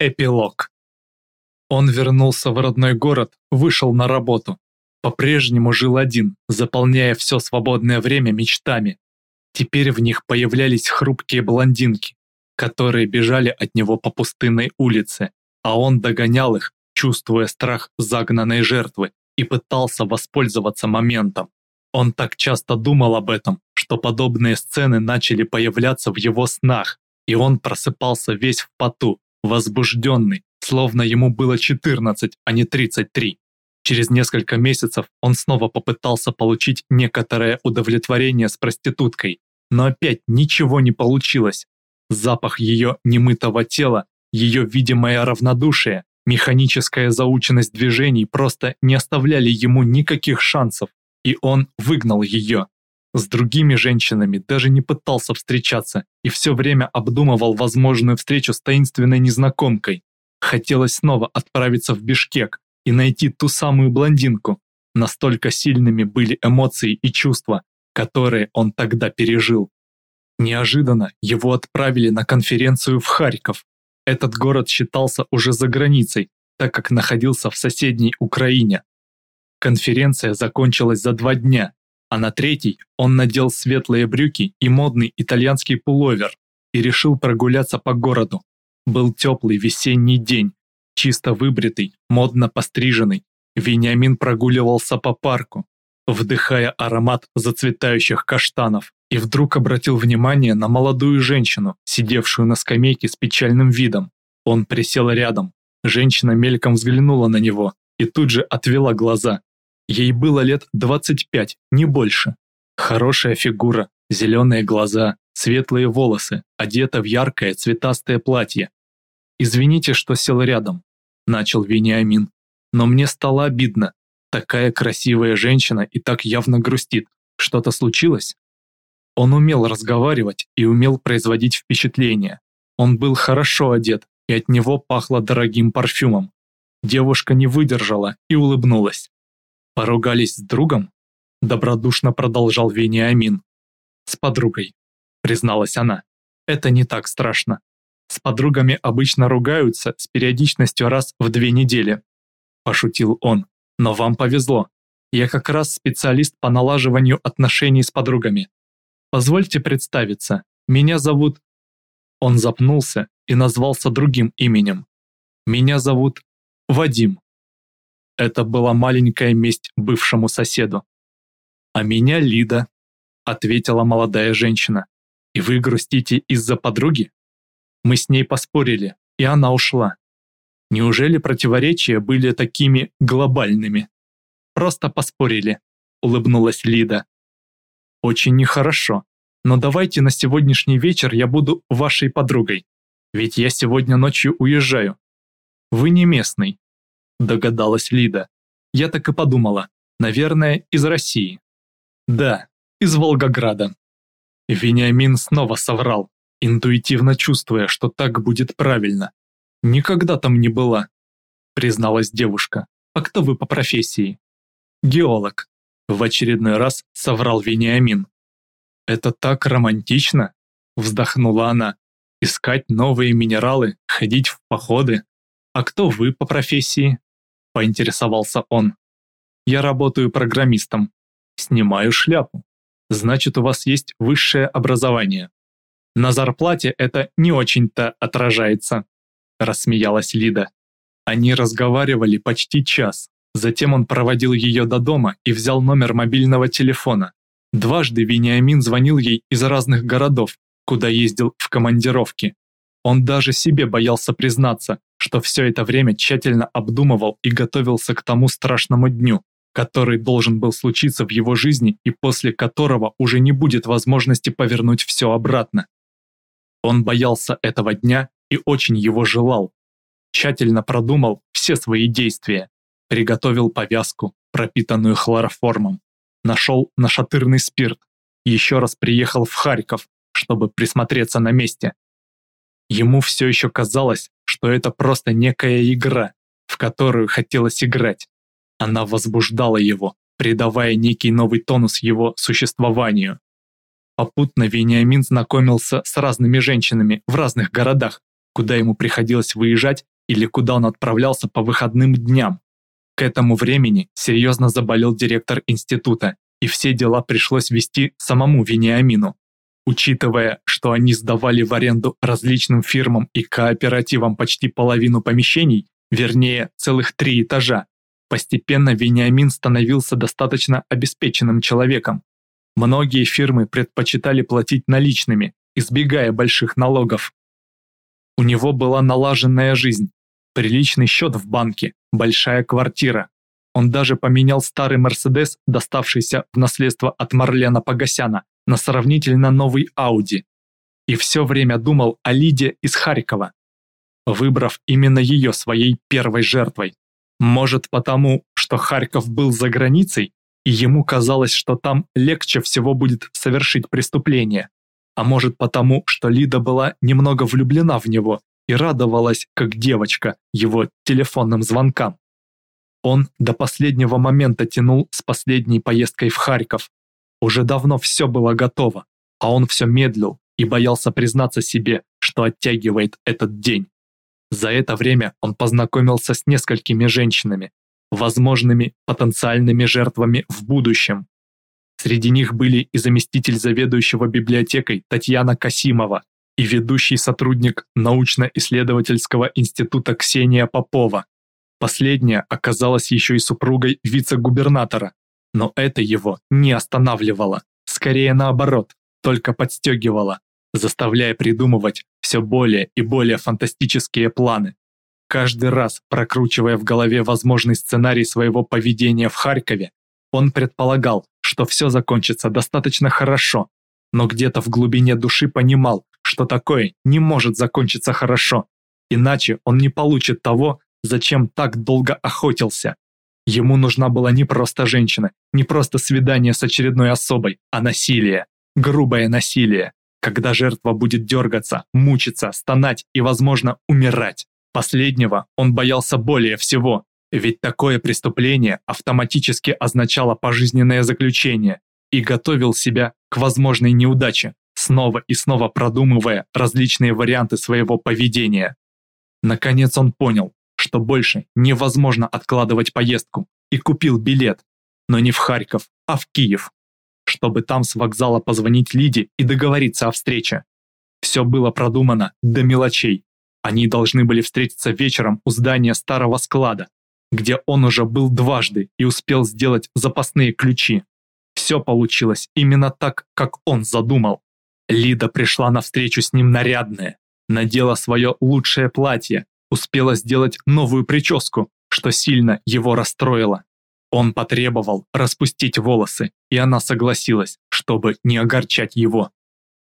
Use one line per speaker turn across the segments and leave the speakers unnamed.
Эпилог. Он вернулся в родной город, вышел на работу. По-прежнему жил один, заполняя все свободное время мечтами. Теперь в них появлялись хрупкие блондинки, которые бежали от него по пустынной улице, а он догонял их, чувствуя страх загнанной жертвы, и пытался воспользоваться моментом. Он так часто думал об этом, что подобные сцены начали появляться в его снах, и он просыпался весь в поту, возбужденный, словно ему было 14, а не 33. Через несколько месяцев он снова попытался получить некоторое удовлетворение с проституткой, но опять ничего не получилось. Запах ее немытого тела, ее видимое равнодушие, механическая заученность движений просто не оставляли ему никаких шансов, и он выгнал ее. С другими женщинами даже не пытался встречаться и все время обдумывал возможную встречу с таинственной незнакомкой. Хотелось снова отправиться в Бишкек и найти ту самую блондинку. Настолько сильными были эмоции и чувства, которые он тогда пережил. Неожиданно его отправили на конференцию в Харьков. Этот город считался уже за границей, так как находился в соседней Украине. Конференция закончилась за два дня, а на третий он надел светлые брюки и модный итальянский пуловер и решил прогуляться по городу. Был теплый весенний день, чисто выбритый, модно постриженный. Вениамин прогуливался по парку, вдыхая аромат зацветающих каштанов, и вдруг обратил внимание на молодую женщину, сидевшую на скамейке с печальным видом. Он присел рядом. Женщина мельком взглянула на него и тут же отвела глаза. Ей было лет 25, не больше. Хорошая фигура, зеленые глаза, светлые волосы, одета в яркое цветастое платье. «Извините, что сел рядом», – начал Вениамин. «Но мне стало обидно. Такая красивая женщина и так явно грустит. Что-то случилось?» Он умел разговаривать и умел производить впечатление. Он был хорошо одет, и от него пахло дорогим парфюмом. Девушка не выдержала и улыбнулась. Поругались с другом? Добродушно продолжал Вениамин. С подругой, призналась она. Это не так страшно. С подругами обычно ругаются с периодичностью раз в две недели. Пошутил он. Но вам повезло. Я как раз специалист по налаживанию отношений с подругами. Позвольте представиться. Меня зовут... Он запнулся и назвался другим именем. Меня зовут Вадим. Это была маленькая месть бывшему соседу. «А меня Лида», — ответила молодая женщина. «И вы грустите из-за подруги?» Мы с ней поспорили, и она ушла. Неужели противоречия были такими глобальными? Просто поспорили, улыбнулась Лида. Очень нехорошо, но давайте на сегодняшний вечер я буду вашей подругой, ведь я сегодня ночью уезжаю. Вы не местный, догадалась Лида. Я так и подумала. Наверное, из России. Да, из Волгограда. Вениамин снова соврал, интуитивно чувствуя, что так будет правильно. Никогда там не была, призналась девушка. А кто вы по профессии? Геолог. В очередной раз соврал Вениамин. Это так романтично, вздохнула она. Искать новые минералы, ходить в походы. А кто вы по профессии? Поинтересовался он. Я работаю программистом. Снимаю шляпу. Значит, у вас есть высшее образование. На зарплате это не очень-то отражается, рассмеялась Лида. Они разговаривали почти час. Затем он проводил ее до дома и взял номер мобильного телефона. Дважды Вениамин звонил ей из разных городов, куда ездил в командировки. Он даже себе боялся признаться, что все это время тщательно обдумывал и готовился к тому страшному дню, который должен был случиться в его жизни и после которого уже не будет возможности повернуть все обратно. Он боялся этого дня и очень его желал. Тщательно продумал все свои действия, приготовил повязку, пропитанную хлороформом, нашел нашатырный спирт, еще раз приехал в Харьков, чтобы присмотреться на месте, Ему все еще казалось, что это просто некая игра, в которую хотелось играть. Она возбуждала его, придавая некий новый тонус его существованию. Попутно Вениамин знакомился с разными женщинами в разных городах, куда ему приходилось выезжать или куда он отправлялся по выходным дням. К этому времени серьезно заболел директор института, и все дела пришлось вести самому Вениамину. Учитывая, что они сдавали в аренду различным фирмам и кооперативам почти половину помещений, вернее, целых три этажа, постепенно Вениамин становился достаточно обеспеченным человеком. Многие фирмы предпочитали платить наличными, избегая больших налогов. У него была налаженная жизнь, приличный счет в банке, большая квартира. Он даже поменял старый Мерседес, доставшийся в наследство от Марлена Погосяна, на сравнительно новый Ауди. И все время думал о Лиде из Харькова, выбрав именно ее своей первой жертвой. Может потому, что Харьков был за границей, и ему казалось, что там легче всего будет совершить преступление. А может потому, что Лида была немного влюблена в него и радовалась, как девочка, его телефонным звонкам. Он до последнего момента тянул с последней поездкой в Харьков, уже давно все было готово, а он все медлил и боялся признаться себе, что оттягивает этот день. За это время он познакомился с несколькими женщинами, возможными потенциальными жертвами в будущем. Среди них были и заместитель заведующего библиотекой Татьяна Касимова, и ведущий сотрудник научно-исследовательского института Ксения Попова. Последняя оказалась еще и супругой вице-губернатора, но это его не останавливало, скорее наоборот, только подстегивало, заставляя придумывать все более и более фантастические планы. Каждый раз, прокручивая в голове возможный сценарий своего поведения в Харькове, он предполагал, что все закончится достаточно хорошо, но где-то в глубине души понимал, что такое не может закончиться хорошо, иначе он не получит того, зачем так долго охотился, Ему нужна была не просто женщина, не просто свидание с очередной особой, а насилие. Грубое насилие, когда жертва будет дергаться, мучиться, стонать и, возможно, умирать. Последнего он боялся более всего, ведь такое преступление автоматически означало пожизненное заключение и готовил себя к возможной неудаче, снова и снова продумывая различные варианты своего поведения. Наконец он понял, что больше невозможно откладывать поездку, и купил билет, но не в Харьков, а в Киев, чтобы там с вокзала позвонить Лиде и договориться о встрече. Все было продумано до мелочей. Они должны были встретиться вечером у здания старого склада, где он уже был дважды и успел сделать запасные ключи. Все получилось именно так, как он задумал. Лида пришла на встречу с ним нарядная, надела свое лучшее платье, успела сделать новую прическу, что сильно его расстроило. Он потребовал распустить волосы, и она согласилась, чтобы не огорчать его.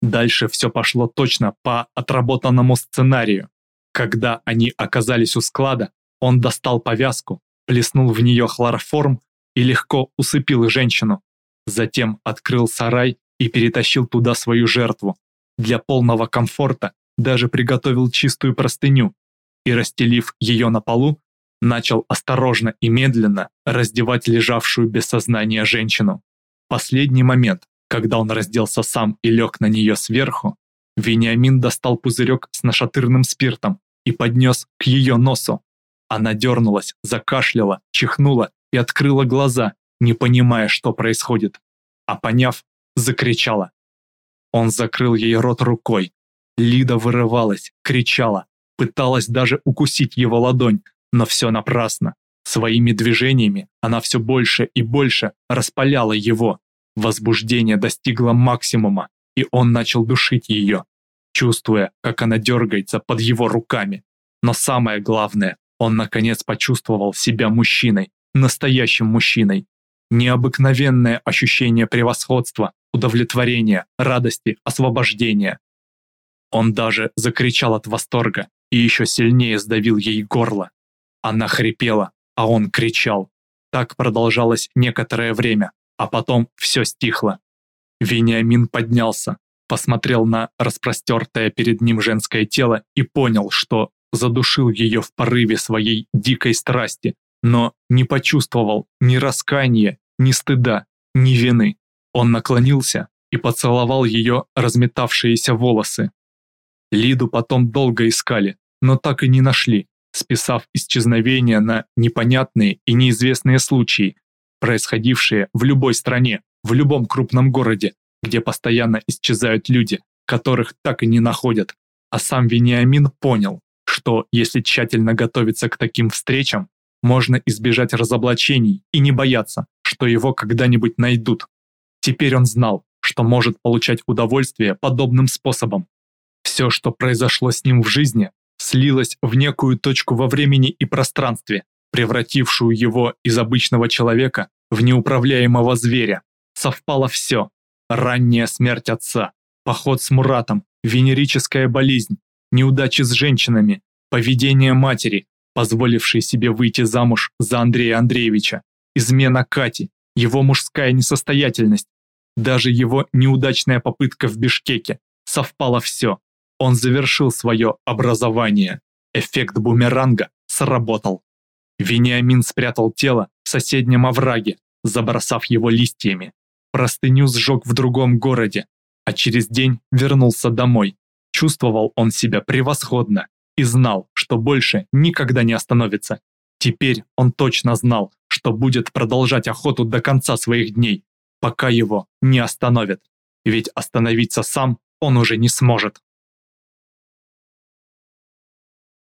Дальше все пошло точно по отработанному сценарию. Когда они оказались у склада, он достал повязку, плеснул в нее хлороформ и легко усыпил женщину. Затем открыл сарай и перетащил туда свою жертву. Для полного комфорта даже приготовил чистую простыню, и, расстелив ее на полу, начал осторожно и медленно раздевать лежавшую без сознания женщину. Последний момент, когда он разделся сам и лег на нее сверху, Вениамин достал пузырек с нашатырным спиртом и поднес к ее носу. Она дернулась, закашляла, чихнула и открыла глаза, не понимая, что происходит. А поняв, закричала. Он закрыл ей рот рукой. Лида вырывалась, кричала, пыталась даже укусить его ладонь, но все напрасно. Своими движениями она все больше и больше распаляла его. Возбуждение достигло максимума, и он начал душить ее, чувствуя, как она дергается под его руками. Но самое главное, он наконец почувствовал себя мужчиной, настоящим мужчиной. Необыкновенное ощущение превосходства, удовлетворения, радости, освобождения. Он даже закричал от восторга, и еще сильнее сдавил ей горло. Она хрипела, а он кричал. Так продолжалось некоторое время, а потом все стихло. Вениамин поднялся, посмотрел на распростертое перед ним женское тело и понял, что задушил ее в порыве своей дикой страсти, но не почувствовал ни раскаяния, ни стыда, ни вины. Он наклонился и поцеловал ее разметавшиеся волосы. Лиду потом долго искали, но так и не нашли, списав исчезновение на непонятные и неизвестные случаи, происходившие в любой стране, в любом крупном городе, где постоянно исчезают люди, которых так и не находят. А сам Вениамин понял, что если тщательно готовиться к таким встречам, можно избежать разоблачений и не бояться, что его когда-нибудь найдут. Теперь он знал, что может получать удовольствие подобным способом. Все, что произошло с ним в жизни, слилось в некую точку во времени и пространстве, превратившую его из обычного человека в неуправляемого зверя. Совпало все. Ранняя смерть отца, поход с Муратом, венерическая болезнь, неудачи с женщинами, поведение матери, позволившей себе выйти замуж за Андрея Андреевича, измена Кати, его мужская несостоятельность, даже его неудачная попытка в Бишкеке. Совпало все. Он завершил свое образование. Эффект бумеранга сработал. Вениамин спрятал тело в соседнем овраге, забросав его листьями. Простыню сжег в другом городе, а через день вернулся домой. Чувствовал он себя превосходно и знал, что больше никогда не остановится. Теперь он точно знал, что будет продолжать охоту до конца своих дней, пока его не остановят. Ведь остановиться сам он уже не сможет.